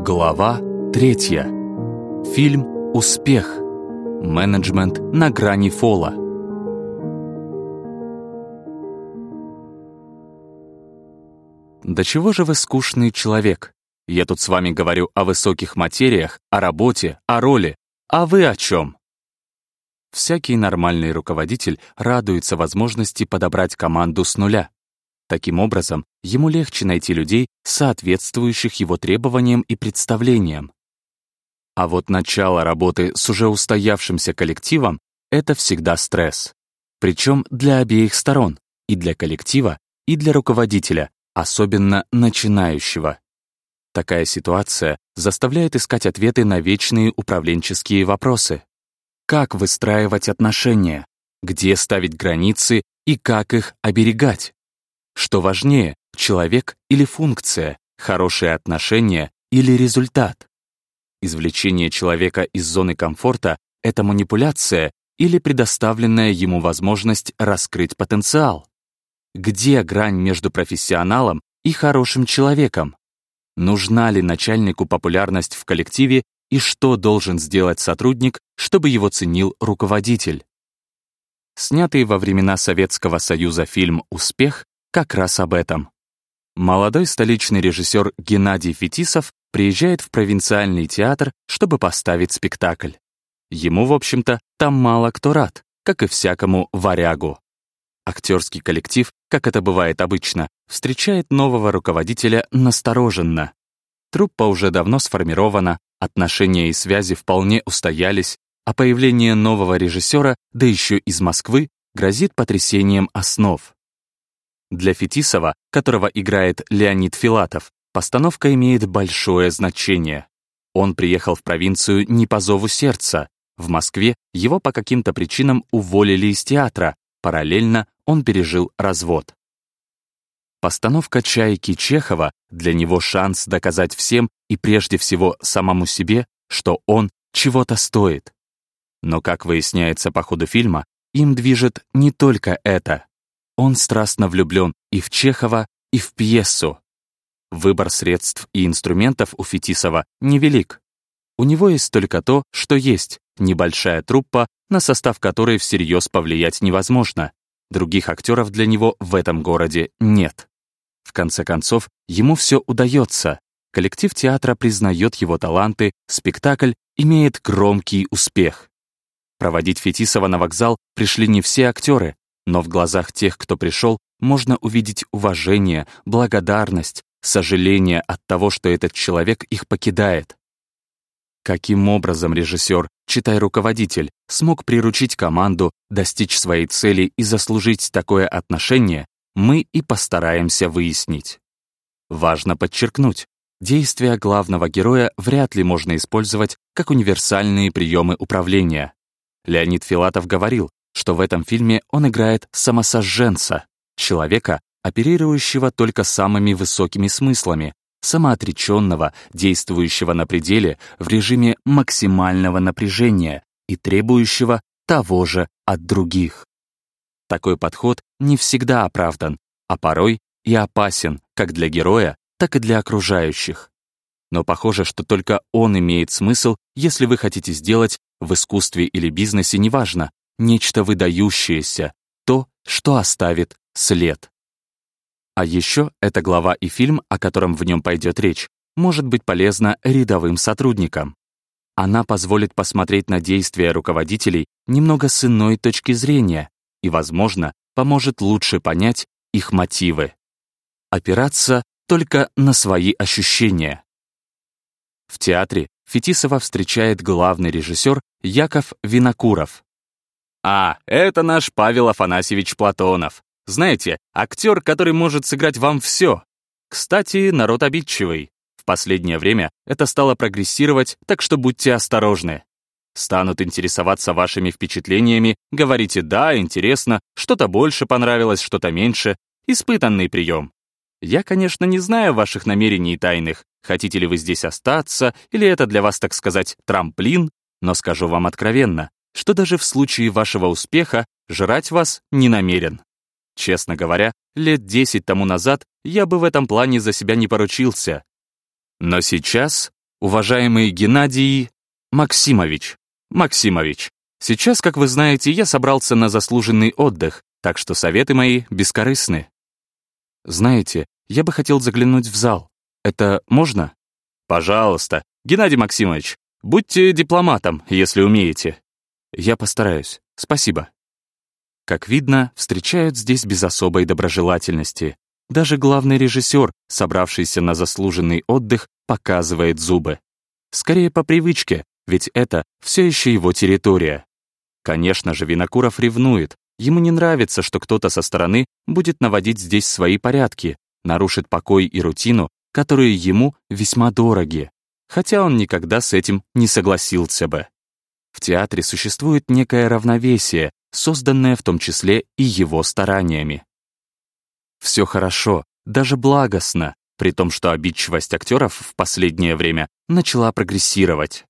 Глава третья. Фильм «Успех». Менеджмент на грани фола. Да чего же вы скучный человек? Я тут с вами говорю о высоких материях, о работе, о роли. А вы о чем? Всякий нормальный руководитель радуется возможности подобрать команду с нуля. Таким образом, ему легче найти людей, соответствующих его требованиям и представлениям. А вот начало работы с уже устоявшимся коллективом — это всегда стресс. Причем для обеих сторон, и для коллектива, и для руководителя, особенно начинающего. Такая ситуация заставляет искать ответы на вечные управленческие вопросы. Как выстраивать отношения, где ставить границы и как их оберегать? Что важнее, человек или функция, хорошие отношения или результат? Извлечение человека из зоны комфорта — это манипуляция или предоставленная ему возможность раскрыть потенциал? Где грань между профессионалом и хорошим человеком? Нужна ли начальнику популярность в коллективе и что должен сделать сотрудник, чтобы его ценил руководитель? Снятый во времена Советского Союза фильм «Успех» как раз об этом. Молодой столичный режиссер Геннадий Фетисов приезжает в провинциальный театр, чтобы поставить спектакль. Ему, в общем-то, там мало кто рад, как и всякому варягу. Актерский коллектив, как это бывает обычно, встречает нового руководителя настороженно. Труппа уже давно сформирована, отношения и связи вполне устоялись, а появление нового режиссера, да еще из Москвы, грозит потрясением основ. Для Фетисова, которого играет Леонид Филатов, постановка имеет большое значение. Он приехал в провинцию не по зову сердца. В Москве его по каким-то причинам уволили из театра. Параллельно он пережил развод. Постановка «Чайки» Чехова для него шанс доказать всем и прежде всего самому себе, что он чего-то стоит. Но, как выясняется по ходу фильма, им движет не только это. Он страстно влюблен и в Чехова, и в пьесу. Выбор средств и инструментов у Фетисова невелик. У него есть только то, что есть, небольшая труппа, на состав которой всерьез повлиять невозможно. Других актеров для него в этом городе нет. В конце концов, ему все удается. Коллектив театра признает его таланты, спектакль имеет громкий успех. Проводить Фетисова на вокзал пришли не все актеры, но в глазах тех, кто пришел, можно увидеть уважение, благодарность, сожаление от того, что этот человек их покидает. Каким образом режиссер, читай руководитель, смог приручить команду, достичь своей цели и заслужить такое отношение, мы и постараемся выяснить. Важно подчеркнуть, действия главного героя вряд ли можно использовать как универсальные приемы управления. Леонид Филатов говорил, что в этом фильме он играет самосожженца, человека, оперирующего только самыми высокими смыслами, самоотреченного, действующего на пределе в режиме максимального напряжения и требующего того же от других. Такой подход не всегда оправдан, а порой и опасен как для героя, так и для окружающих. Но похоже, что только он имеет смысл, если вы хотите сделать в искусстве или бизнесе, неважно, нечто выдающееся, то, что оставит след. А еще эта глава и фильм, о котором в нем пойдет речь, может быть полезна рядовым сотрудникам. Она позволит посмотреть на действия руководителей немного с иной точки зрения и, возможно, поможет лучше понять их мотивы. Опираться только на свои ощущения. В театре Фетисова встречает главный режиссер Яков Винокуров. А, это наш Павел Афанасьевич Платонов. Знаете, актер, который может сыграть вам все. Кстати, народ обидчивый. В последнее время это стало прогрессировать, так что будьте осторожны. Станут интересоваться вашими впечатлениями, говорите «да, интересно», что-то больше понравилось, что-то меньше. Испытанный прием. Я, конечно, не знаю ваших намерений тайных, хотите ли вы здесь остаться, или это для вас, так сказать, трамплин, но скажу вам откровенно, что даже в случае вашего успеха жрать вас не намерен. Честно говоря, лет десять тому назад я бы в этом плане за себя не поручился. Но сейчас Уважаемый Геннадий Максимович. Максимович, сейчас, как вы знаете, я собрался на заслуженный отдых, так что советы мои бескорыстны. Знаете, я бы хотел заглянуть в зал. Это можно? Пожалуйста. Геннадий Максимович, будьте дипломатом, если умеете. Я постараюсь. Спасибо. Как видно, встречают здесь без особой доброжелательности. Даже главный режиссер, собравшийся на заслуженный отдых, показывает зубы. Скорее по привычке, ведь это все еще его территория. Конечно же, Винокуров ревнует. Ему не нравится, что кто-то со стороны будет наводить здесь свои порядки, нарушит покой и рутину, которые ему весьма дороги. Хотя он никогда с этим не согласился бы. В театре существует некое равновесие, созданное в том числе и его стараниями. Все хорошо, даже благостно, при том, что обидчивость актеров в последнее время начала прогрессировать.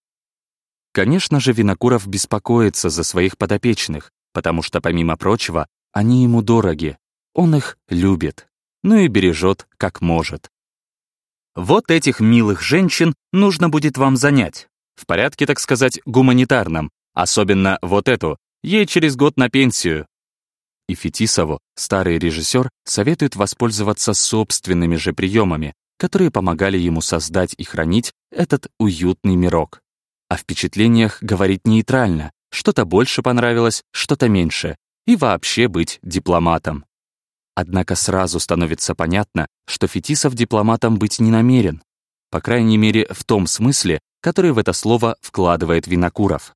Конечно же, Винокуров беспокоится за своих подопечных, потому что, помимо прочего, они ему дороги, он их любит, ну и бережет как может. Вот этих милых женщин нужно будет вам занять. В порядке, так сказать, гуманитарном. Особенно вот эту. Ей через год на пенсию. И Фетисову, старый режиссер, советует воспользоваться собственными же приемами, которые помогали ему создать и хранить этот уютный мирок. О впечатлениях говорить нейтрально, что-то больше понравилось, что-то меньше, и вообще быть дипломатом. Однако сразу становится понятно, что Фетисов дипломатом быть не намерен, по крайней мере в том смысле, который в это слово вкладывает Винокуров.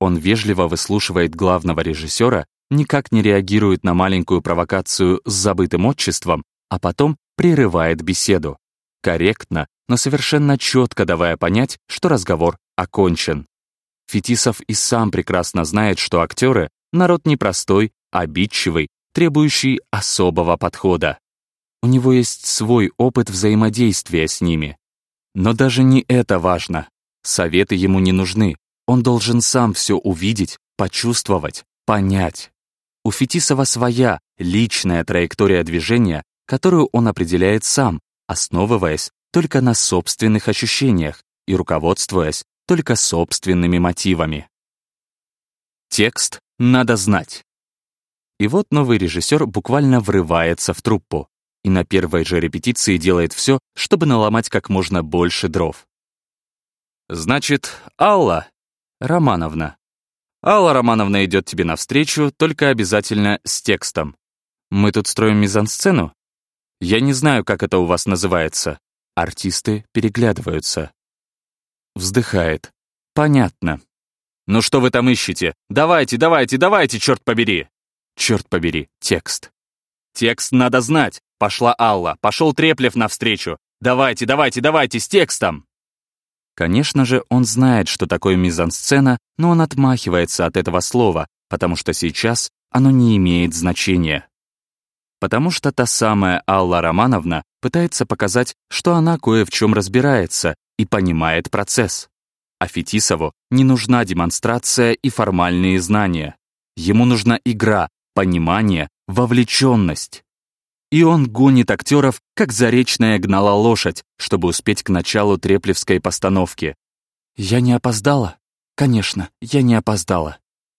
Он вежливо выслушивает главного режиссера никак не реагирует на маленькую провокацию с забытым отчеством, а потом прерывает беседу. Корректно, но совершенно четко давая понять, что разговор окончен. Фетисов и сам прекрасно знает, что актеры — народ непростой, обидчивый, требующий особого подхода. У него есть свой опыт взаимодействия с ними. Но даже не это важно. Советы ему не нужны. Он должен сам все увидеть, почувствовать, понять. У Фетисова своя, личная траектория движения, которую он определяет сам, основываясь только на собственных ощущениях и руководствуясь только собственными мотивами. Текст надо знать. И вот новый режиссер буквально врывается в труппу и на первой же репетиции делает все, чтобы наломать как можно больше дров. «Значит, Алла Романовна, Алла Романовна идет тебе навстречу, только обязательно с текстом. Мы тут строим мизансцену? Я не знаю, как это у вас называется. Артисты переглядываются. Вздыхает. Понятно. Ну что вы там ищете? Давайте, давайте, давайте, черт побери! Черт побери, текст. Текст надо знать. Пошла Алла, пошел Треплев навстречу. Давайте, давайте, давайте, с текстом. Конечно же, он знает, что такое мизансцена, но он отмахивается от этого слова, потому что сейчас оно не имеет значения. Потому что та самая Алла Романовна пытается показать, что она кое в чем разбирается и понимает процесс. А Фетисову не нужна демонстрация и формальные знания. Ему нужна игра, понимание, вовлеченность. И он гонит актеров, как заречная гнала лошадь, чтобы успеть к началу треплевской постановки. Я не опоздала? Конечно, я не опоздала.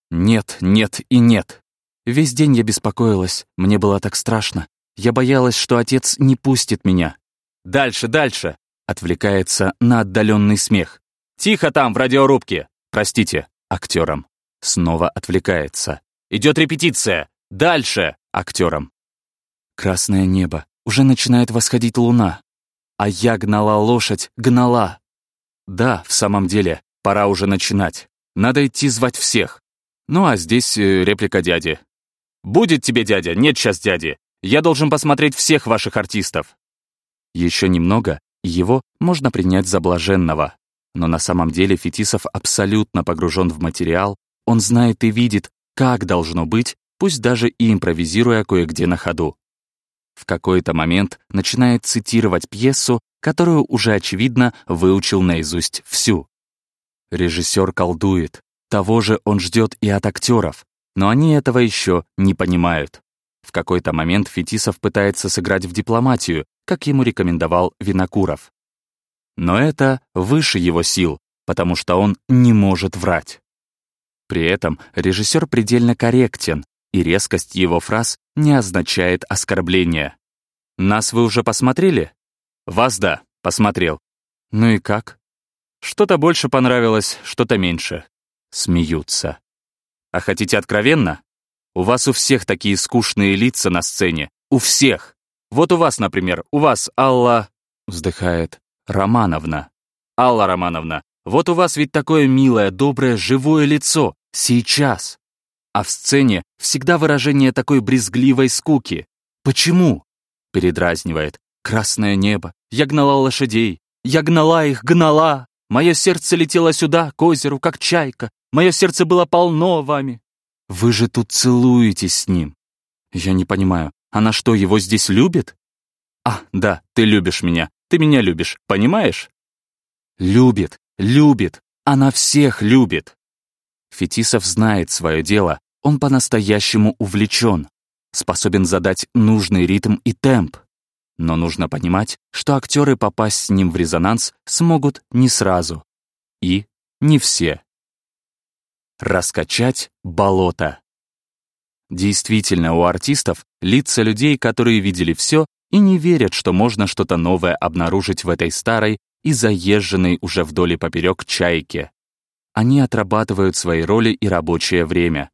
Нет, нет и нет. Весь день я беспокоилась, мне было так страшно. Я боялась, что отец не пустит меня. Дальше, дальше, отвлекается на отдаленный смех. Тихо там, в радиорубке. Простите, актерам. Снова отвлекается. Идет репетиция. Дальше, актерам. Красное небо, уже начинает восходить луна. А я гнала лошадь, гнала. Да, в самом деле, пора уже начинать. Надо идти звать всех. Ну а здесь э, реплика дяди. «Будет тебе дядя, нет сейчас дяди. Я должен посмотреть всех ваших артистов». Еще немного, и его можно принять за блаженного. Но на самом деле Фетисов абсолютно погружен в материал, он знает и видит, как должно быть, пусть даже и импровизируя кое-где на ходу в какой-то момент начинает цитировать пьесу, которую уже, очевидно, выучил наизусть всю. Режиссер колдует. Того же он ждет и от актеров, но они этого еще не понимают. В какой-то момент Фетисов пытается сыграть в дипломатию, как ему рекомендовал Винокуров. Но это выше его сил, потому что он не может врать. При этом режиссер предельно корректен, и резкость его фраз не означает оскорбления. «Нас вы уже посмотрели?» «Вас да, посмотрел». «Ну и как?» «Что-то больше понравилось, что-то меньше». Смеются. «А хотите откровенно? У вас у всех такие скучные лица на сцене. У всех. Вот у вас, например, у вас Алла...» Вздыхает. «Романовна». «Алла Романовна, вот у вас ведь такое милое, доброе, живое лицо. Сейчас. А в сцене всегда выражение такой брезгливой скуки. Почему? Передразнивает. Красное небо. Я гнала лошадей. Я гнала их, гнала. Мое сердце летело сюда, к озеру, как чайка. Мое сердце было полно вами. Вы же тут целуетесь с ним. Я не понимаю, она что, его здесь любит? А, да, ты любишь меня. Ты меня любишь, понимаешь? Любит, любит. Она всех любит. Фетисов знает свое дело, он по-настоящему увлечен, способен задать нужный ритм и темп. Но нужно понимать, что актеры попасть с ним в резонанс смогут не сразу. И не все. Раскачать болото. Действительно, у артистов лица людей, которые видели все и не верят, что можно что-то новое обнаружить в этой старой и заезженной уже вдоль и поперек чайке они отрабатывают свои роли и рабочее время.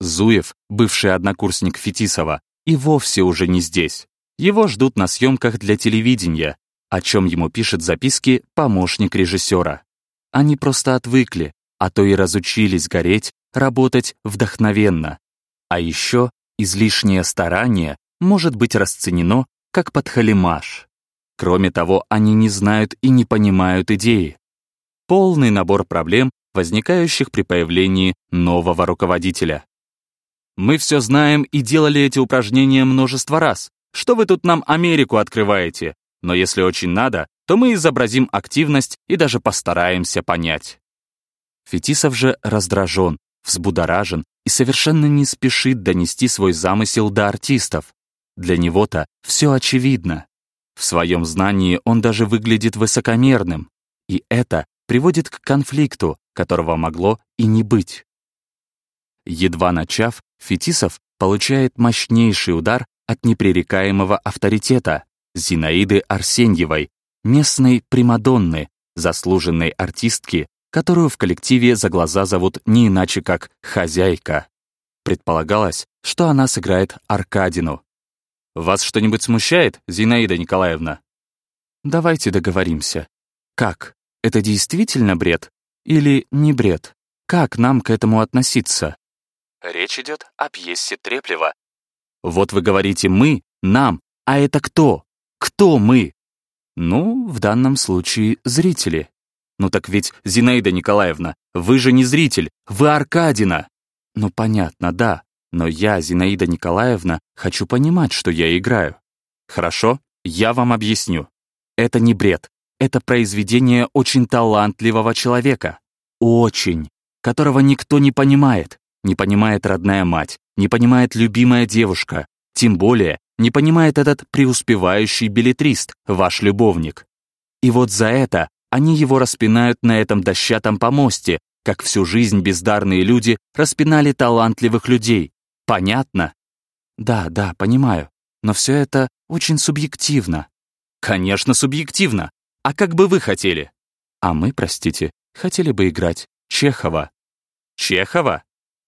Зуев, бывший однокурсник Фетисова, и вовсе уже не здесь. Его ждут на съемках для телевидения, о чем ему пишет записки помощник режиссера. Они просто отвыкли, а то и разучились гореть, работать вдохновенно. А еще излишнее старание может быть расценено как подхалимаш. Кроме того, они не знают и не понимают идеи полный набор проблем, возникающих при появлении нового руководителя. Мы все знаем и делали эти упражнения множество раз. Что вы тут нам Америку открываете? Но если очень надо, то мы изобразим активность и даже постараемся понять. Фетисов же раздражен, взбудоражен и совершенно не спешит донести свой замысел до артистов. Для него-то все очевидно. В своем знании он даже выглядит высокомерным. И это приводит к конфликту, которого могло и не быть. Едва начав, Фетисов получает мощнейший удар от непререкаемого авторитета Зинаиды Арсеньевой, местной Примадонны, заслуженной артистки, которую в коллективе за глаза зовут не иначе как «хозяйка». Предполагалось, что она сыграет Аркадину. «Вас что-нибудь смущает, Зинаида Николаевна?» «Давайте договоримся. Как?» Это действительно бред? Или не бред? Как нам к этому относиться? Речь идет о пьесе Треплева. Вот вы говорите «мы», «нам», а это кто? Кто мы? Ну, в данном случае зрители. Ну так ведь, Зинаида Николаевна, вы же не зритель, вы Аркадина. Ну понятно, да, но я, Зинаида Николаевна, хочу понимать, что я играю. Хорошо, я вам объясню. Это не бред, это произведение очень талантливого человека. Очень. Которого никто не понимает. Не понимает родная мать, не понимает любимая девушка. Тем более, не понимает этот преуспевающий билетрист, ваш любовник. И вот за это они его распинают на этом дощатом помосте, как всю жизнь бездарные люди распинали талантливых людей. Понятно? Да, да, понимаю. Но все это очень субъективно. Конечно, субъективно. А как бы вы хотели? А мы, простите, хотели бы играть Чехова. Чехова?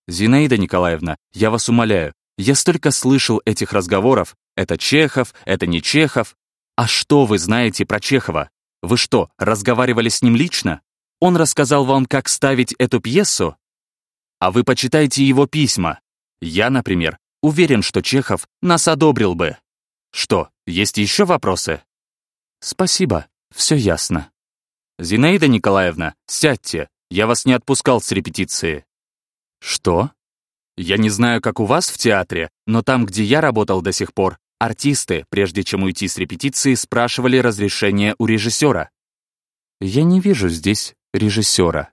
Зинаида Николаевна, я вас умоляю, я столько слышал этих разговоров. Это Чехов, это не Чехов. А что вы знаете про Чехова? Вы что, разговаривали с ним лично? Он рассказал вам, как ставить эту пьесу? А вы почитайте его письма. Я, например, уверен, что Чехов нас одобрил бы. Что, есть еще вопросы? Спасибо. Все ясно. Зинаида Николаевна, сядьте, я вас не отпускал с репетиции. Что? Я не знаю, как у вас в театре, но там, где я работал до сих пор, артисты, прежде чем уйти с репетиции, спрашивали разрешение у режиссера. Я не вижу здесь режиссера.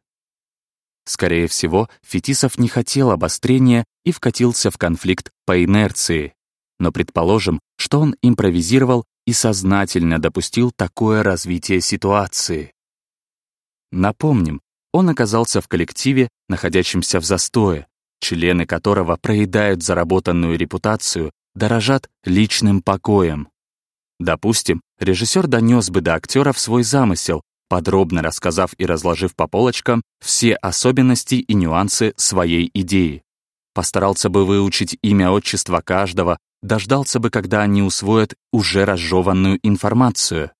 Скорее всего, Фетисов не хотел обострения и вкатился в конфликт по инерции. Но предположим, что он импровизировал и сознательно допустил такое развитие ситуации. Напомним, он оказался в коллективе, находящемся в застое, члены которого проедают заработанную репутацию, дорожат личным покоем. Допустим, режиссер донес бы до актеров свой замысел, подробно рассказав и разложив по полочкам все особенности и нюансы своей идеи. Постарался бы выучить имя отчества каждого, дождался бы, когда они усвоят уже разжеванную информацию.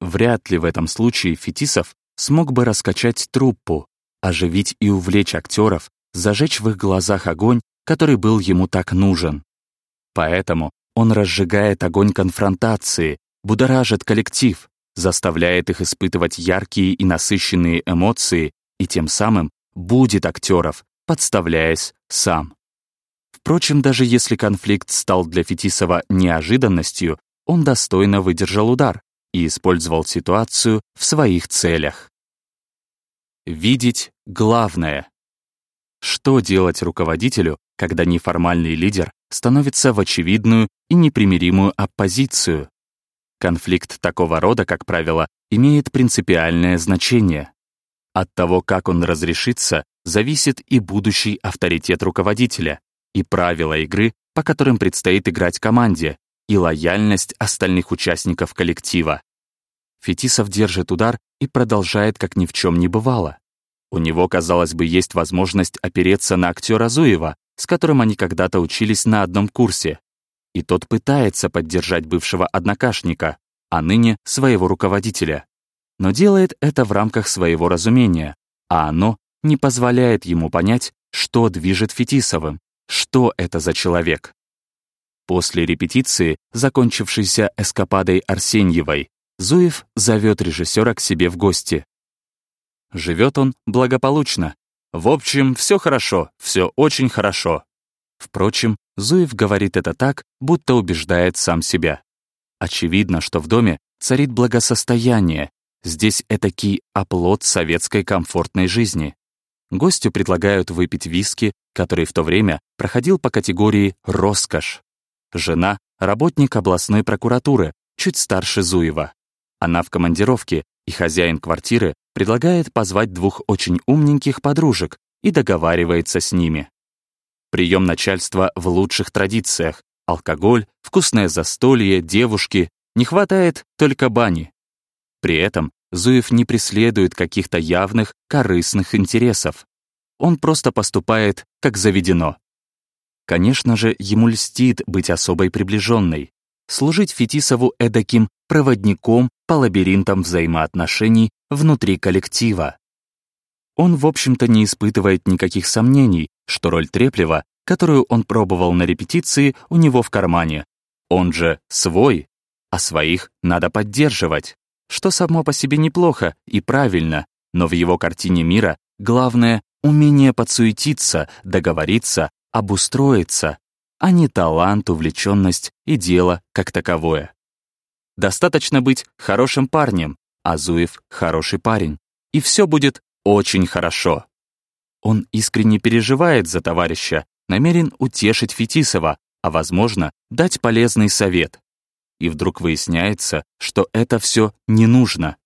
Вряд ли в этом случае Фетисов смог бы раскачать труппу, оживить и увлечь актеров, зажечь в их глазах огонь, который был ему так нужен. Поэтому он разжигает огонь конфронтации, будоражит коллектив, заставляет их испытывать яркие и насыщенные эмоции и тем самым будет актеров, подставляясь сам. Впрочем, даже если конфликт стал для Фетисова неожиданностью, он достойно выдержал удар и использовал ситуацию в своих целях. Видеть главное. Что делать руководителю, когда неформальный лидер становится в очевидную и непримиримую оппозицию? Конфликт такого рода, как правило, имеет принципиальное значение. От того, как он разрешится, зависит и будущий авторитет руководителя, и правила игры, по которым предстоит играть команде, и лояльность остальных участников коллектива. Фетисов держит удар и продолжает, как ни в чем не бывало. У него, казалось бы, есть возможность опереться на актера Зуева, с которым они когда-то учились на одном курсе, и тот пытается поддержать бывшего однокашника, а ныне своего руководителя. Но делает это в рамках своего разумения, а оно не позволяет ему понять, что движет Фетисовым, что это за человек. После репетиции, закончившейся эскападой Арсеньевой, Зуев зовет режиссера к себе в гости. Живет он благополучно. В общем, все хорошо, все очень хорошо. Впрочем, Зуев говорит это так, будто убеждает сам себя. Очевидно, что в доме царит благосостояние, здесь этакий оплот советской комфортной жизни. Гостю предлагают выпить виски, который в то время проходил по категории «роскошь». Жена — работник областной прокуратуры, чуть старше Зуева. Она в командировке, и хозяин квартиры предлагает позвать двух очень умненьких подружек и договаривается с ними. Прием начальства в лучших традициях. Алкоголь, вкусное застолье, девушки. Не хватает только бани. При этом Зуев не преследует каких-то явных, корыстных интересов. Он просто поступает, как заведено. Конечно же, ему льстит быть особой приближенной, служить Фетисову эдаким проводником по лабиринтам взаимоотношений внутри коллектива. Он, в общем-то, не испытывает никаких сомнений, что роль Треплева, которую он пробовал на репетиции, у него в кармане. Он же свой, а своих надо поддерживать, что само по себе неплохо и правильно, но в его картине мира главное — умение подсуетиться, договориться, обустроиться, а не талант, увлеченность и дело как таковое. Достаточно быть хорошим парнем, а Зуев — хороший парень, и все будет очень хорошо. Он искренне переживает за товарища, намерен утешить Фетисова, а, возможно, дать полезный совет. И вдруг выясняется, что это все не нужно.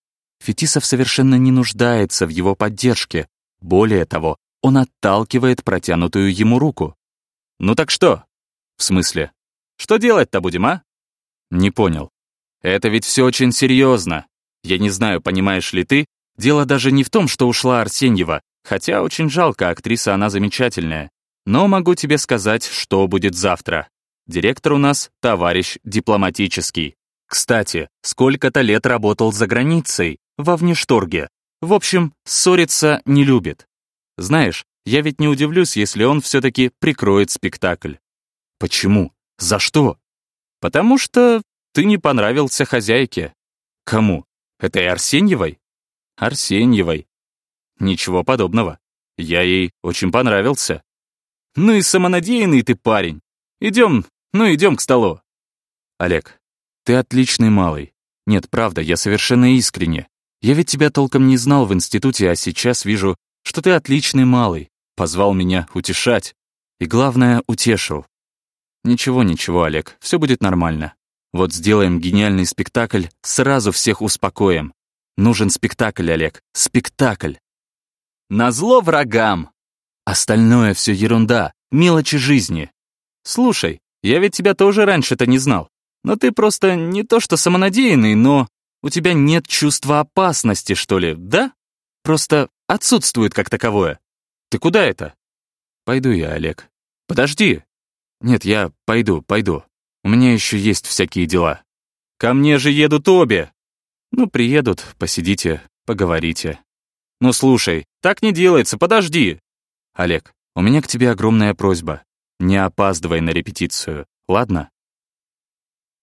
Фетисов совершенно не нуждается в его поддержке. Более того, он отталкивает протянутую ему руку. «Ну так что?» «В смысле? Что делать-то будем, а?» «Не понял. Это ведь все очень серьезно. Я не знаю, понимаешь ли ты, дело даже не в том, что ушла Арсеньева, хотя очень жалко, актриса она замечательная. Но могу тебе сказать, что будет завтра. Директор у нас товарищ дипломатический. Кстати, сколько-то лет работал за границей, во внешторге. В общем, ссориться не любит. Знаешь, я ведь не удивлюсь, если он все-таки прикроет спектакль. Почему? За что? Потому что ты не понравился хозяйке. Кому? Этой Арсеньевой? Арсеньевой. Ничего подобного. Я ей очень понравился. Ну и самонадеянный ты парень. Идем, ну идем к столу. Олег, ты отличный малый. Нет, правда, я совершенно искренне. Я ведь тебя толком не знал в институте, а сейчас вижу, что ты отличный малый. Позвал меня утешать. И главное, утешил. Ничего, ничего, Олег, все будет нормально. Вот сделаем гениальный спектакль, сразу всех успокоим. Нужен спектакль, Олег, спектакль. Назло врагам. Остальное все ерунда, мелочи жизни. Слушай, я ведь тебя тоже раньше-то не знал. Но ты просто не то что самонадеянный, но у тебя нет чувства опасности, что ли, да? Просто отсутствует как таковое. Ты куда это? Пойду я, Олег. Подожди. Нет, я пойду, пойду. У меня еще есть всякие дела. Ко мне же едут обе. Ну, приедут, посидите, поговорите. Ну, слушай, так не делается, подожди. Олег, у меня к тебе огромная просьба. Не опаздывай на репетицию, ладно?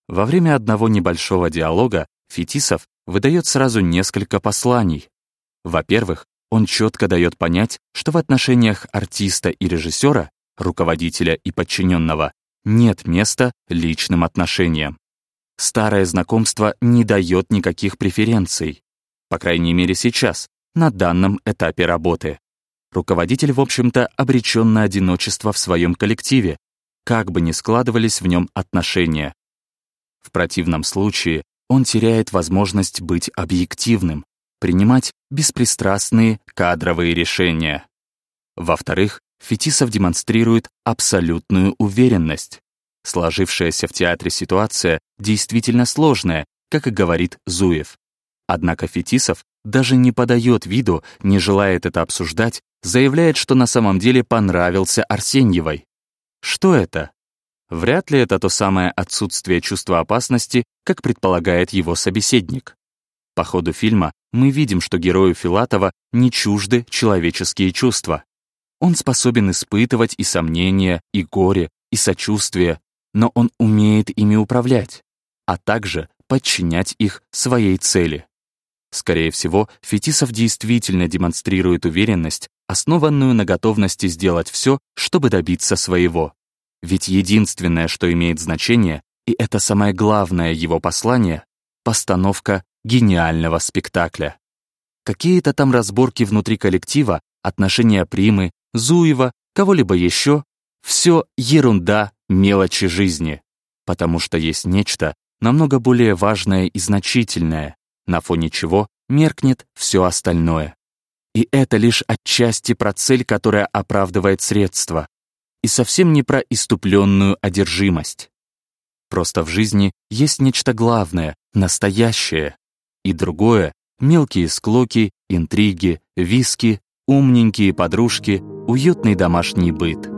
Во время одного небольшого диалога Фетисов выдает сразу несколько посланий. Во-первых, он четко дает понять, что в отношениях артиста и режиссера, руководителя и подчиненного, нет места личным отношениям. Старое знакомство не дает никаких преференций. По крайней мере сейчас, на данном этапе работы. Руководитель, в общем-то, обречен на одиночество в своем коллективе, как бы ни складывались в нем отношения. В противном случае он теряет возможность быть объективным, принимать беспристрастные кадровые решения. Во-вторых, Фетисов демонстрирует абсолютную уверенность. Сложившаяся в театре ситуация действительно сложная, как и говорит Зуев. Однако Фетисов даже не подает виду, не желает это обсуждать, заявляет, что на самом деле понравился Арсеньевой. Что это? Вряд ли это то самое отсутствие чувства опасности, как предполагает его собеседник. По ходу фильма мы видим, что герою Филатова не чужды человеческие чувства. Он способен испытывать и сомнения, и горе, и сочувствие, но он умеет ими управлять, а также подчинять их своей цели. Скорее всего, Фетисов действительно демонстрирует уверенность, основанную на готовности сделать все, чтобы добиться своего. Ведь единственное, что имеет значение, и это самое главное его послание — постановка гениального спектакля. Какие-то там разборки внутри коллектива, отношения Примы, Зуева, кого-либо еще — все ерунда, мелочи жизни. Потому что есть нечто намного более важное и значительное, на фоне чего меркнет все остальное. И это лишь отчасти про цель, которая оправдывает средства, и совсем не про иступленную одержимость. Просто в жизни есть нечто главное, настоящее, и другое — мелкие склоки, интриги, виски, умненькие подружки, уютный домашний быт —